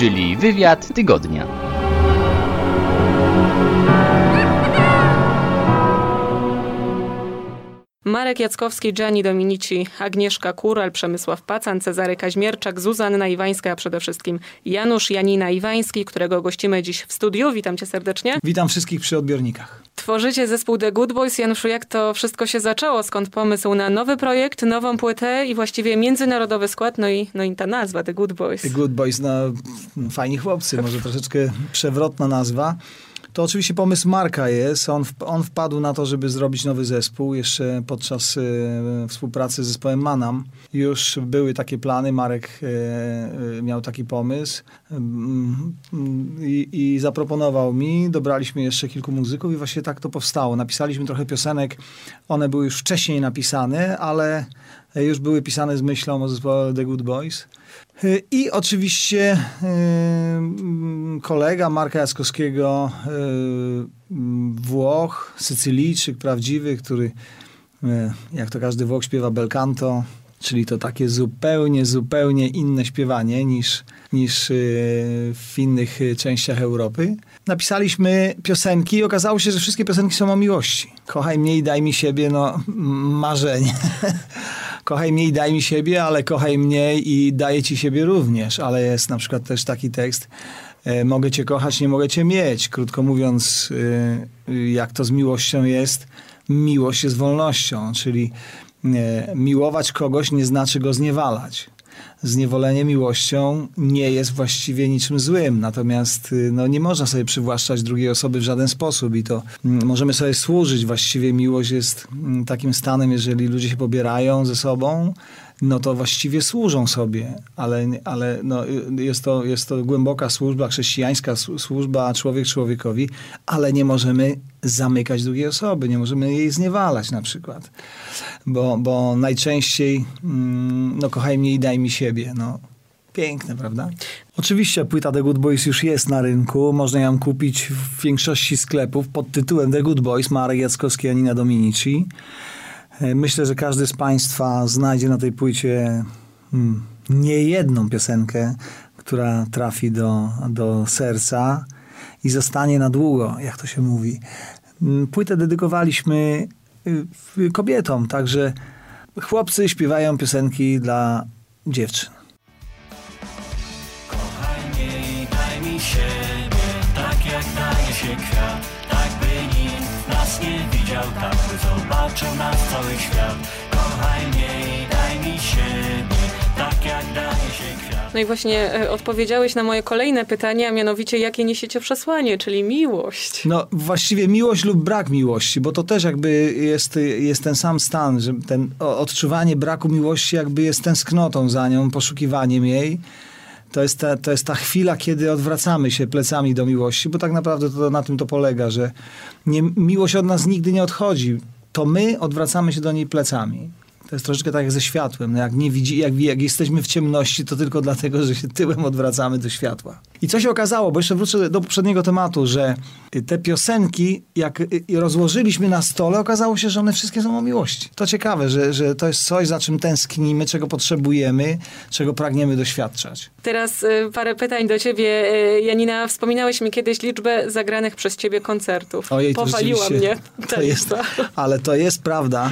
Czyli wywiad tygodnia. Marek Jackowski, Gianni Dominici, Agnieszka Kural, Przemysław Pacan, Cezary Kaźmierczak, Zuzanna Iwańska, a przede wszystkim Janusz Janina Iwański, którego gościmy dziś w studiu. Witam cię serdecznie. Witam wszystkich przy odbiornikach. Tworzycie zespół The Good Boys. Januszu, jak to wszystko się zaczęło? Skąd pomysł na nowy projekt, nową płytę i właściwie międzynarodowy skład, no i, no i ta nazwa The Good Boys? The Good Boys, no fajni chłopcy, może troszeczkę przewrotna nazwa. To oczywiście pomysł Marka jest. On, on wpadł na to, żeby zrobić nowy zespół jeszcze podczas y, współpracy z zespołem Manam. Już były takie plany, Marek y, y, miał taki pomysł i zaproponował mi. Dobraliśmy jeszcze kilku muzyków i właśnie tak to powstało. Napisaliśmy trochę piosenek. One były już wcześniej napisane, ale już były pisane z myślą o zespole The Good Boys. I oczywiście y, kolega Marka Jaskowskiego, Włoch, Sycylijczyk prawdziwy, który, jak to każdy Włoch śpiewa bel canto, czyli to takie zupełnie, zupełnie inne śpiewanie niż, niż w innych częściach Europy. Napisaliśmy piosenki i okazało się, że wszystkie piosenki są o miłości. Kochaj mnie i daj mi siebie, no marzenie. kochaj mnie i daj mi siebie, ale kochaj mnie i daję ci siebie również. Ale jest na przykład też taki tekst, e, mogę cię kochać, nie mogę cię mieć. Krótko mówiąc, e, jak to z miłością jest, miłość jest wolnością, czyli e, miłować kogoś nie znaczy go zniewalać zniewolenie miłością nie jest właściwie niczym złym. Natomiast y, no, nie można sobie przywłaszczać drugiej osoby w żaden sposób i to mm, możemy sobie służyć. Właściwie miłość jest mm, takim stanem, jeżeli ludzie się pobierają ze sobą, no to właściwie służą sobie, ale, ale no, jest, to, jest to głęboka służba, chrześcijańska służba człowiek człowiekowi, ale nie możemy zamykać drugiej osoby, nie możemy jej zniewalać na przykład, bo, bo najczęściej mm, no kochaj mnie i daj mi siebie, no. Piękne, prawda? Oczywiście płyta The Good Boys już jest na rynku. Można ją kupić w większości sklepów pod tytułem The Good Boys Marek Jackowski, Anina Dominici. Myślę, że każdy z Państwa znajdzie na tej płycie hmm, nie jedną piosenkę, która trafi do, do serca i zostanie na długo, jak to się mówi. Hmm, płytę dedykowaliśmy y, kobietom, także chłopcy śpiewają piosenki dla dziewczyn. Zobaczył nas cały świat. Kochaj mnie i daj mi siebie, tak jak daje się kwiat. No i właśnie e, odpowiedziałeś na moje kolejne pytanie, a mianowicie jakie niesiecie przesłanie, czyli miłość. No właściwie miłość lub brak miłości, bo to też jakby jest, jest ten sam stan, że ten odczuwanie braku miłości jakby jest tęsknotą za nią, poszukiwaniem jej. To jest, ta, to jest ta chwila, kiedy odwracamy się plecami do miłości, bo tak naprawdę to na tym to polega, że nie, miłość od nas nigdy nie odchodzi. To my odwracamy się do niej plecami. To jest troszeczkę tak jak ze światłem. No jak, nie widzi, jak, jak jesteśmy w ciemności, to tylko dlatego, że się tyłem odwracamy do światła. I co się okazało, bo jeszcze wrócę do poprzedniego tematu, że te piosenki, jak rozłożyliśmy na stole, okazało się, że one wszystkie są o miłości. To ciekawe, że, że to jest coś, za czym tęsknimy, czego potrzebujemy, czego pragniemy doświadczać. Teraz y, parę pytań do ciebie. Y, Janina, wspominałeś mi kiedyś liczbę zagranych przez ciebie koncertów. Ojej, Powaliła mnie. To jest, ale to jest prawda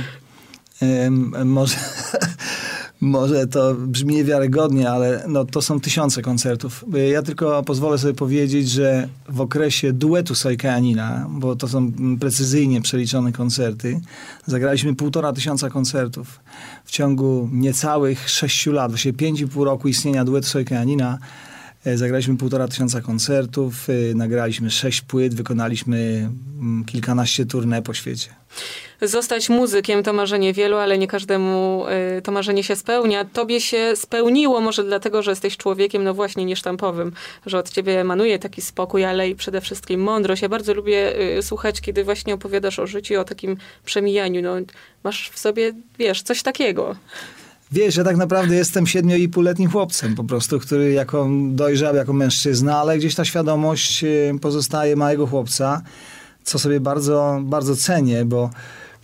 może, może to brzmi niewiarygodnie, ale no, to są tysiące koncertów. Ja tylko pozwolę sobie powiedzieć, że w okresie duetu Sojka Janina, bo to są precyzyjnie przeliczone koncerty, zagraliśmy półtora tysiąca koncertów. W ciągu niecałych sześciu lat, właśnie pięć i pół roku istnienia duetu Sojka Janina, e, Zagraliśmy półtora tysiąca koncertów, e, nagraliśmy sześć płyt, wykonaliśmy mm, kilkanaście tournée po świecie. Zostać muzykiem to marzenie wielu, ale nie każdemu y, to marzenie się spełnia. Tobie się spełniło może dlatego, że jesteś człowiekiem, no właśnie, niesztampowym, że od ciebie emanuje taki spokój, ale i przede wszystkim mądrość. Ja bardzo lubię słuchać, kiedy właśnie opowiadasz o życiu o takim przemijaniu. No, masz w sobie, wiesz, coś takiego. Wiesz, ja tak naprawdę jestem półletnim chłopcem po prostu, który jako dojrzał jako mężczyzna, ale gdzieś ta świadomość y, pozostaje małego chłopca, co sobie bardzo, bardzo cenię, bo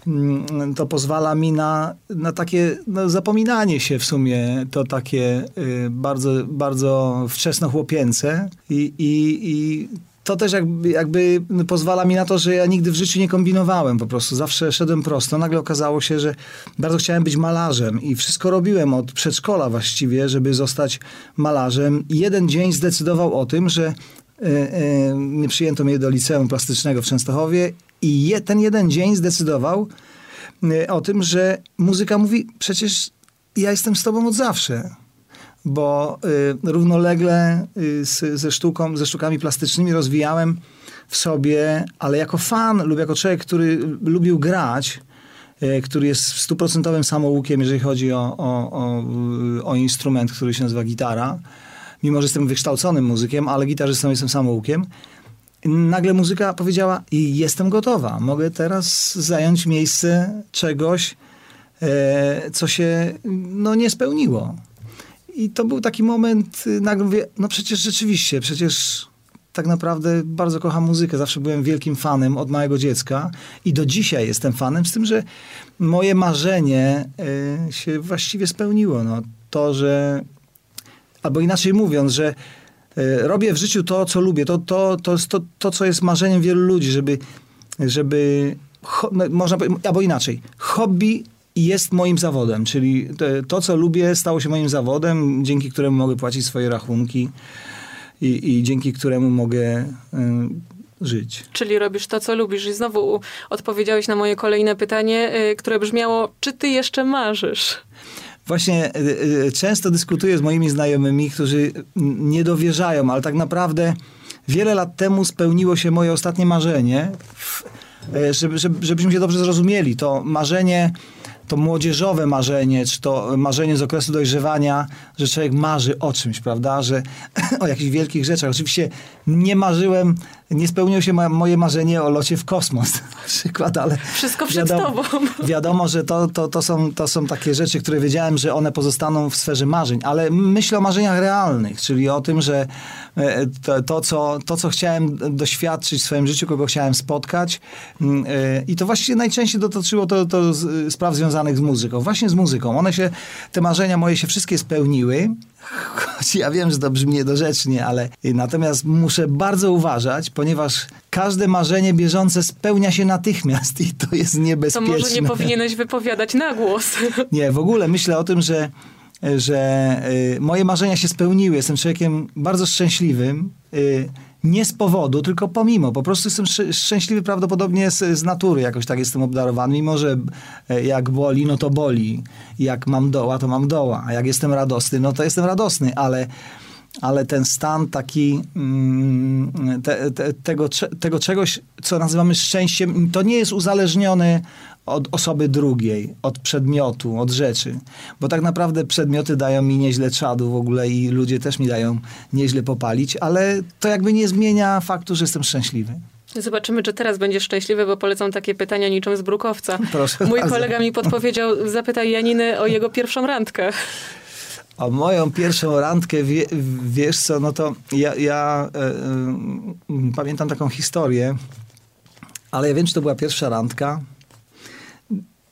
mm, to pozwala mi na, na takie no, zapominanie się w sumie, to takie y, bardzo, bardzo wczesnochłopięce i, i, i to też jakby, jakby pozwala mi na to, że ja nigdy w życiu nie kombinowałem po prostu. Zawsze szedłem prosto. Nagle okazało się, że bardzo chciałem być malarzem i wszystko robiłem od przedszkola właściwie, żeby zostać malarzem. I jeden dzień zdecydował o tym, że e, e, nie przyjęto mnie do liceum plastycznego w Częstochowie i je, ten jeden dzień zdecydował e, o tym, że muzyka mówi, przecież ja jestem z tobą od zawsze bo y, równolegle y, z, ze, sztuką, ze sztukami plastycznymi rozwijałem w sobie, ale jako fan lub jako człowiek, który lubił grać, y, który jest stuprocentowym samoukiem, jeżeli chodzi o, o, o, o instrument, który się nazywa gitara, mimo że jestem wykształconym muzykiem, ale gitarzystą jestem samoukiem, nagle muzyka powiedziała jestem gotowa, mogę teraz zająć miejsce czegoś, e, co się no, nie spełniło. I to był taki moment, y, nagle mówię, no przecież rzeczywiście, przecież tak naprawdę bardzo kocham muzykę. Zawsze byłem wielkim fanem od małego dziecka i do dzisiaj jestem fanem, z tym, że moje marzenie y, się właściwie spełniło. No, to, że, albo inaczej mówiąc, że y, robię w życiu to, co lubię. To, to, to to, to, co jest marzeniem wielu ludzi, żeby, żeby ho, no, można, albo inaczej, hobby jest moim zawodem, czyli to, co lubię, stało się moim zawodem, dzięki któremu mogę płacić swoje rachunki i, i dzięki któremu mogę y, żyć. Czyli robisz to, co lubisz. I znowu odpowiedziałeś na moje kolejne pytanie, y, które brzmiało, czy ty jeszcze marzysz? Właśnie y, y, często dyskutuję z moimi znajomymi, którzy nie dowierzają, ale tak naprawdę wiele lat temu spełniło się moje ostatnie marzenie, żeby, żeby, żebyśmy się dobrze zrozumieli. To marzenie to młodzieżowe marzenie, czy to marzenie z okresu dojrzewania, że człowiek marzy o czymś, prawda, że o jakichś wielkich rzeczach. Oczywiście nie marzyłem, nie spełniło się moje marzenie o locie w kosmos na przykład, ale... Wszystko przed wiadomo, tobą. Wiadomo, że to, to, to, są, to są takie rzeczy, które wiedziałem, że one pozostaną w sferze marzeń, ale myślę o marzeniach realnych, czyli o tym, że e, to, to, co, to co chciałem doświadczyć w swoim życiu, kogo chciałem spotkać mm, e, i to właściwie najczęściej dotyczyło to, to spraw związanych z muzyką. Właśnie z muzyką. One się, te marzenia moje się wszystkie spełniły, Choć ja wiem, że to brzmi niedorzecznie, ale natomiast muszę bardzo uważać, ponieważ każde marzenie bieżące spełnia się natychmiast i to jest niebezpieczne. To może nie powinieneś wypowiadać na głos. Nie, w ogóle myślę o tym, że że y, moje marzenia się spełniły. Jestem człowiekiem bardzo szczęśliwym. Nie z powodu, tylko pomimo. Po prostu jestem szczęśliwy prawdopodobnie z, z natury. Jakoś tak jestem obdarowany. Mimo, że e, jak boli, no to boli. Jak mam doła, to mam doła. A jak jestem radosny, no to jestem radosny. Ale ale ten stan taki mm, te, te, tego, tego czegoś, co nazywamy szczęściem, to nie jest uzależnione od osoby drugiej, od przedmiotu, od rzeczy. Bo tak naprawdę przedmioty dają mi nieźle czadu w ogóle i ludzie też mi dają nieźle popalić, ale to jakby nie zmienia faktu, że jestem szczęśliwy. Zobaczymy, czy teraz będziesz szczęśliwy, bo polecą takie pytania niczym z brukowca. Proszę Mój bardzo. kolega mi podpowiedział, zapytaj Janiny o jego pierwszą randkę. O moją pierwszą randkę, wie, wiesz co, no to ja, ja e, e, pamiętam taką historię, ale ja wiem, czy to była pierwsza randka.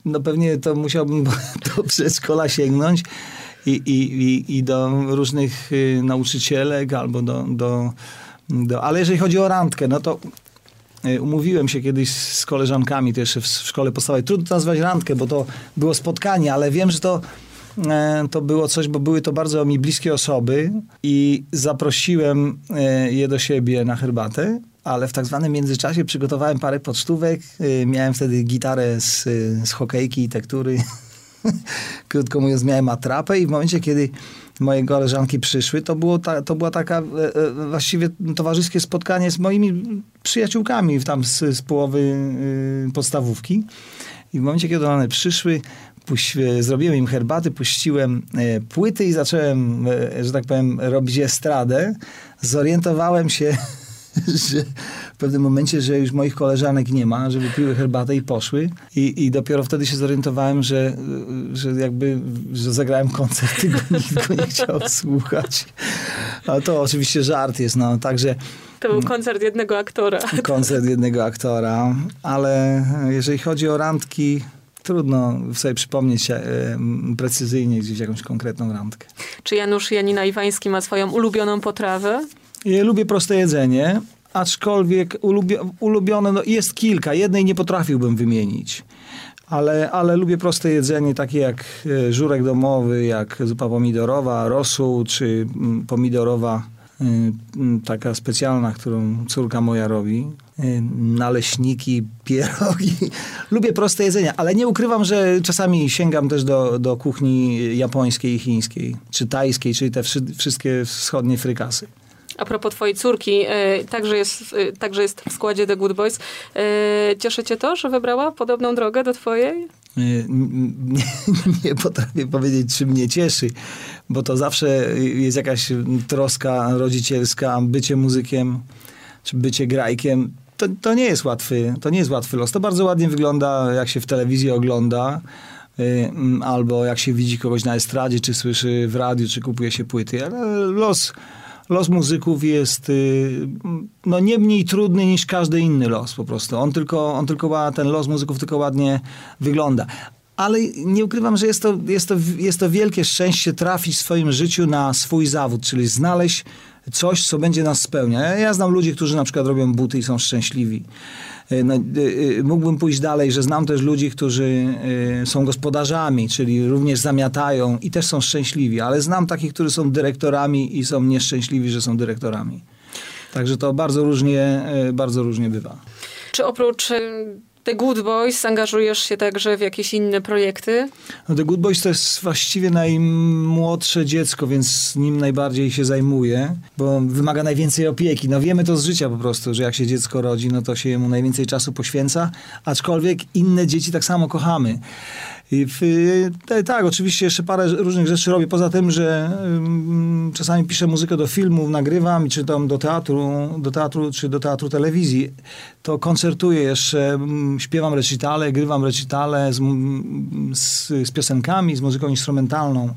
No pewnie to musiałbym do przedszkola sięgnąć i, i, i, i do różnych y, nauczycielek albo do, do, do... Ale jeżeli chodzi o randkę, no to y, umówiłem się kiedyś z koleżankami, jeszcze w szkole podstawowej. Trudno to nazwać randkę, bo to było spotkanie, ale wiem, że to to było coś, bo były to bardzo mi bliskie osoby i zaprosiłem e, je do siebie na herbatę, ale w tak zwanym międzyczasie przygotowałem parę pocztówek. E, miałem wtedy gitarę z, z hokejki i tektury. Krótko mówiąc, miałem atrapę i w momencie, kiedy moje koleżanki przyszły, to, było ta, to była taka właściwie towarzyskie spotkanie z moimi przyjaciółkami tam z, z połowy podstawówki. I w momencie, kiedy one przyszły, puś, e, zrobiłem im herbaty, puściłem e, płyty i zacząłem, e, że tak powiem, robić estradę. Zorientowałem się, że w pewnym momencie, że już moich koleżanek nie ma, żeby piły herbatę i poszły. I, i dopiero wtedy się zorientowałem, że, że jakby że zagrałem koncert, tego nikt go nie chciał słuchać. Ale to oczywiście żart jest, no, także To był koncert jednego aktora. koncert jednego aktora, ale jeżeli chodzi o randki, trudno sobie przypomnieć e, precyzyjnie gdzieś jakąś konkretną randkę. Czy Janusz Janina Iwański ma swoją ulubioną potrawę? Ja lubię proste jedzenie, aczkolwiek ulubio, ulubione no jest kilka. Jednej nie potrafiłbym wymienić. Ale, ale lubię proste jedzenie, takie jak e, żurek domowy, jak zupa pomidorowa, rosół, czy mm, pomidorowa mm, taka specjalna, którą córka moja robi. Y, Naleśniki, pierogi. Lubię proste jedzenie, ale nie ukrywam, że czasami sięgam też do, do kuchni japońskiej chińskiej, czy tajskiej, czyli te wszy- wszystkie wschodnie frykasy. A propos twojej córki, e, także, jest, e, także jest w składzie The Good Boys. Cieszy cię to, że wybrała podobną drogę do twojej? Y, Nie, nie potrafię powiedzieć, czy mnie cieszy, bo to zawsze jest jakaś troska rodzicielska, bycie muzykiem, czy bycie grajkiem. To, to nie jest łatwy, to nie jest łatwy los. To bardzo ładnie wygląda, jak się w telewizji ogląda, y, mm, albo jak się widzi kogoś na estradzie, czy słyszy w radiu, czy kupuje się płyty, ale los, los muzyków jest y, no, nie mniej trudny niż każdy inny los po prostu. On tylko, on tylko ten los muzyków tylko ładnie wygląda. Ale nie ukrywam, że jest to, jest, to, jest to wielkie szczęście trafić w swoim życiu na swój zawód, czyli znaleźć coś, co będzie nas spełnia. Ja, znam ludzi, którzy na przykład robią buty i są szczęśliwi. Y, No, y, y, mógłbym pójść dalej, że znam też ludzi, którzy są gospodarzami, czyli również zamiatają i też są szczęśliwi, ale znam takich, którzy są dyrektorami i są nieszczęśliwi, że są dyrektorami. Także to bardzo różnie, bardzo różnie bywa. Czy oprócz e, The Good Boys angażujesz się także w jakieś inne projekty? No The Good Boys to jest właściwie najmłodsze dziecko, więc nim najbardziej się zajmuję, bo wymaga najwięcej opieki. No wiemy to z życia po prostu, że jak się dziecko rodzi, no to się mu najwięcej czasu poświęca, aczkolwiek inne dzieci tak samo kochamy. I w, te- tak, oczywiście jeszcze parę różnych rzeczy robię, poza tym, że ym, czasami piszę muzykę do filmów, nagrywam, czy tam do teatru, do teatru, czy do teatru telewizji, to koncertuję jeszcze, mm, śpiewam recitale, grywam recitale z, z, z piosenkami, z muzyką instrumentalną.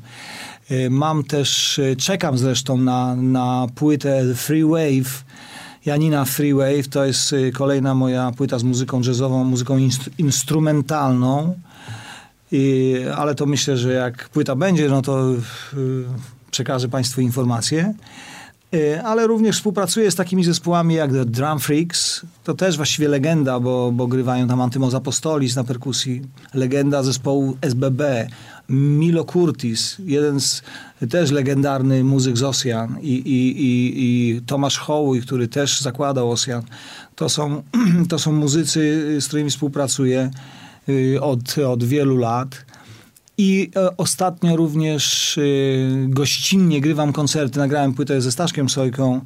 Y, Mam też, y, czekam zresztą na, na płytę Free Wave, Janina Free Wave, to jest kolejna moja płyta z muzyką jazzową, muzyką instru- instrumentalną. I, ale to myślę, że jak płyta będzie, no to y, przekażę Państwu informacje. Y, ale również współpracuję z takimi zespołami jak The Drum Freaks. To też właściwie legenda, bo, bo grywają tam Antymos Apostolis na perkusji. Legenda zespołu SBB. Milo Curtis, jeden z też legendarny muzyk z Osjan i, i, i, i Tomasz Hołuj, który też zakładał Osjan. To są, to są muzycy, z którymi współpracuję od, od wielu lat. I e, ostatnio również y, gościnnie grywam koncerty. Nagrałem płytę ze Staszkiem Sojką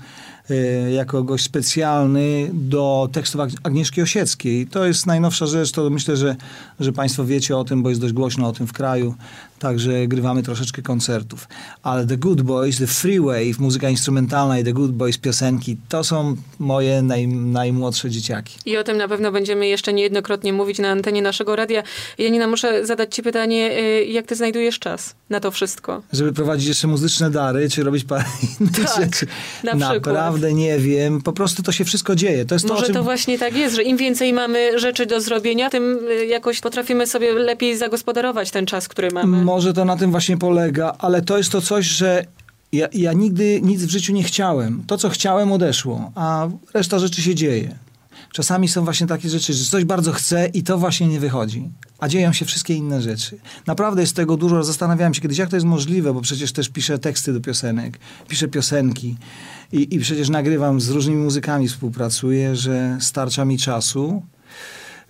y, jako gość specjalny do tekstów Ag- Agnieszki Osieckiej. To jest najnowsza rzecz, to myślę, że, że Państwo wiecie o tym, bo jest dość głośno o tym w kraju. Także grywamy troszeczkę koncertów. Ale The Good Boys, The Free Wave, muzyka instrumentalna i The Good Boys piosenki, to są moje naj, najmłodsze dzieciaki. I o tym na pewno będziemy jeszcze niejednokrotnie mówić na antenie naszego radia. Janina, muszę zadać ci pytanie, y, jak ty znajdujesz czas na to wszystko? Żeby prowadzić jeszcze muzyczne dary, czy robić parę innych Tak, rzeczy. na przykład. Naprawdę nie wiem. Po prostu to się wszystko dzieje. To jest to, Może czym... to właśnie tak jest, że im więcej mamy rzeczy do zrobienia, tym y, jakoś potrafimy sobie lepiej zagospodarować ten czas, który mamy. Może to na tym właśnie polega, ale to jest to coś, że ja, ja nigdy nic w życiu nie chciałem. To, co chciałem, odeszło, a reszta rzeczy się dzieje. Czasami są właśnie takie rzeczy, że coś bardzo chcę i to właśnie nie wychodzi. A dzieją się wszystkie inne rzeczy. Naprawdę jest tego dużo. Zastanawiałem się kiedyś, jak to jest możliwe, bo przecież też piszę teksty do piosenek, piszę piosenki i, i przecież nagrywam z różnymi muzykami, współpracuję, że starcza mi czasu.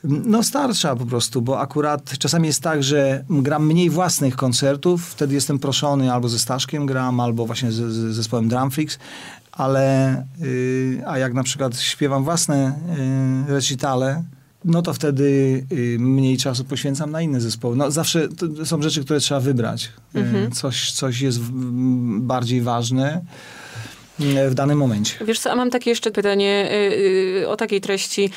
No starsza po prostu, bo akurat czasami jest tak, że gram mniej własnych koncertów, wtedy jestem proszony albo ze Staszkiem gram, albo właśnie z, z zespołem Drumfreaks, ale y, a jak na przykład śpiewam własne y, recitale, no to wtedy y, mniej czasu poświęcam na inne zespoły. No zawsze to są rzeczy, które trzeba wybrać. Y, Mhm. Coś, coś jest bardziej ważne y, w danym momencie. Wiesz co, a mam takie jeszcze pytanie y, y, o takiej treści.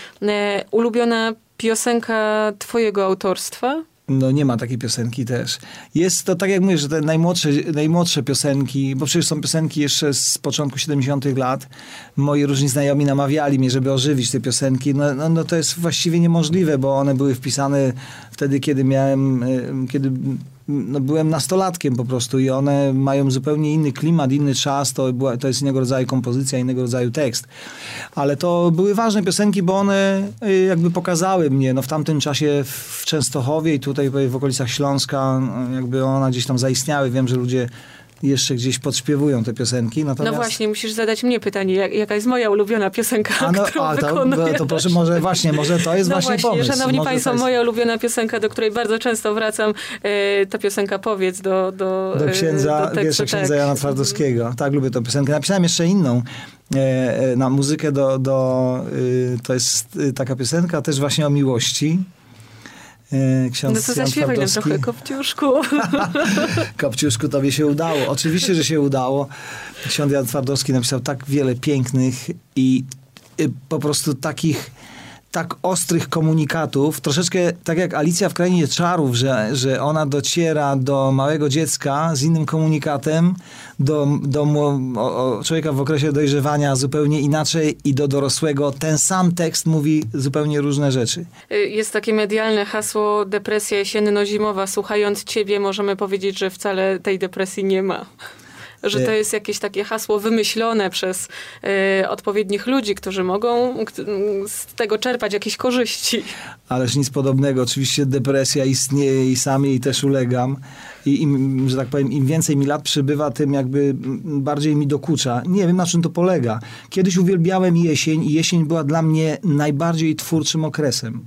Ulubiona piosenka twojego autorstwa? No nie ma takiej piosenki też. Jest to tak jak mówię, że te najmłodsze, najmłodsze piosenki, bo przecież są piosenki jeszcze z początku 70 lat. Moi różni znajomi namawiali mnie, żeby ożywić te piosenki. No, no, no to jest właściwie niemożliwe, bo one były wpisane wtedy, kiedy miałem, y, kiedy no, byłem nastolatkiem po prostu i one mają zupełnie inny klimat, inny czas, to, była, to jest innego rodzaju kompozycja, innego rodzaju tekst. Ale to były ważne piosenki, bo one y, jakby pokazały mnie, no w tamtym czasie w Częstochowie i tutaj w okolicach Śląska, no, jakby one gdzieś tam zaistniały. Wiem, że ludzie jeszcze gdzieś podśpiewują te piosenki. No Natomiast... właśnie, musisz zadać mnie pytanie, jak, jaka jest moja ulubiona piosenka, A, no, którą a to, no, to proszę, może właśnie, może to jest No właśnie, właśnie, pomysł. szanowni Może państwo, jest- moja ulubiona piosenka, do której bardzo często wracam, e, to piosenka Powiedz do do Do e, księdza, do tekstu, wiersza księdza tak. Jana Twardowskiego. Tak, lubię tę piosenkę. Napisałem jeszcze inną e, e, na muzykę do, do y, to jest y, taka piosenka też właśnie o miłości. E, Ksiądz No to zaśpiewaj nam trochę, Kopciuszku. Kopciuszku, tobie się udało. Oczywiście, że się udało. Ksiądz Jan Twardowski napisał tak wiele pięknych i y, po prostu takich tak ostrych komunikatów, troszeczkę tak jak Alicja w Krainie Czarów, że, że ona dociera do małego dziecka z innym komunikatem, do, do o, o człowieka w okresie dojrzewania zupełnie inaczej i do dorosłego ten sam tekst mówi zupełnie różne rzeczy. Jest takie medialne hasło depresja jesienno-zimowa. Słuchając ciebie możemy powiedzieć, że wcale tej depresji nie ma. Że to E. jest jakieś takie hasło wymyślone przez e, odpowiednich ludzi, którzy mogą k- z tego czerpać jakieś korzyści. Ależ nic podobnego. Oczywiście depresja istnieje i sam jej też ulegam. I im, że tak powiem, im więcej mi lat przybywa, tym jakby bardziej mi dokucza. Nie wiem, na czym to polega. Kiedyś uwielbiałem jesień i jesień była dla mnie najbardziej twórczym okresem.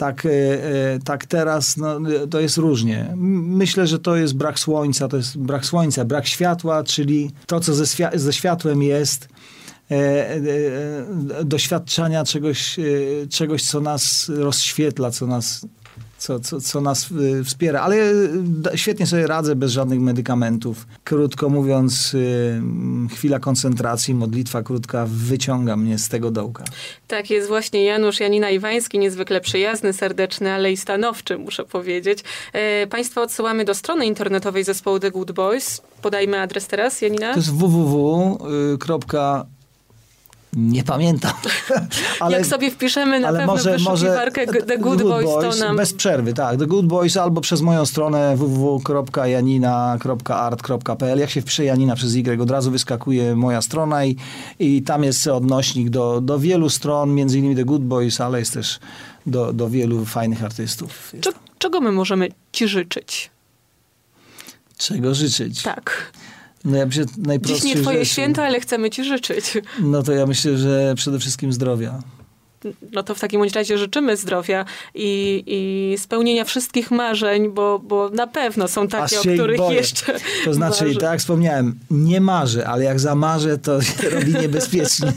Tak, e, e, tak teraz no, to jest różnie. Myślę, że to jest brak słońca, to jest brak słońca, brak światła, czyli to, co ze, ze światłem jest, e, doświadczania czegoś, czegoś, co nas rozświetla, co nas, co, co, co nas e, wspiera. Ale da- świetnie sobie radzę bez żadnych medykamentów. Krótko mówiąc, e, chwila koncentracji, modlitwa krótka wyciąga mnie z tego dołka. Tak jest właśnie Janusz Janina Iwański, niezwykle przyjazny, serdeczny, ale i stanowczy, muszę powiedzieć. E, Państwa odsyłamy do strony internetowej zespołu The Good Boys. Podajmy adres teraz, Janina. To jest www. Nie pamiętam. Jak sobie wpiszemy na ale pewno może, może The Good, Boys, to nam... Bez przerwy, tak. The Good Boys albo przez moją stronę www.janina.art.pl. Jak się wpisze Janina przez Y, od razu wyskakuje moja strona i, i tam jest odnośnik do, do wielu stron, między innymi The Good Boys, ale jest też do, do wielu fajnych artystów. Czego my możemy ci życzyć? Czego życzyć? Tak. No ja myślę, Dziś nie twoje rzeczy. święto, ale chcemy ci życzyć. No to ja myślę, że przede wszystkim zdrowia. No to w takim bądź razie życzymy zdrowia i, i spełnienia wszystkich marzeń, bo, bo na pewno są takie, o których boję. jeszcze To znaczy, marzy. tak jak wspomniałem, nie marzę, ale jak zamarzę, to się robi niebezpiecznie.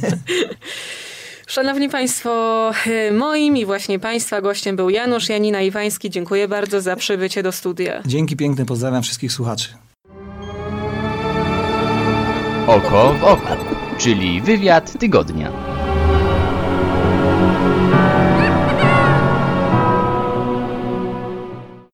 Szanowni Państwo, e, moim i właśnie Państwa gościem był Janusz Janina Iwański. Dziękuję bardzo za przybycie do studia. Dzięki piękne, pozdrawiam wszystkich słuchaczy. Oko w oko, czyli wywiad tygodnia.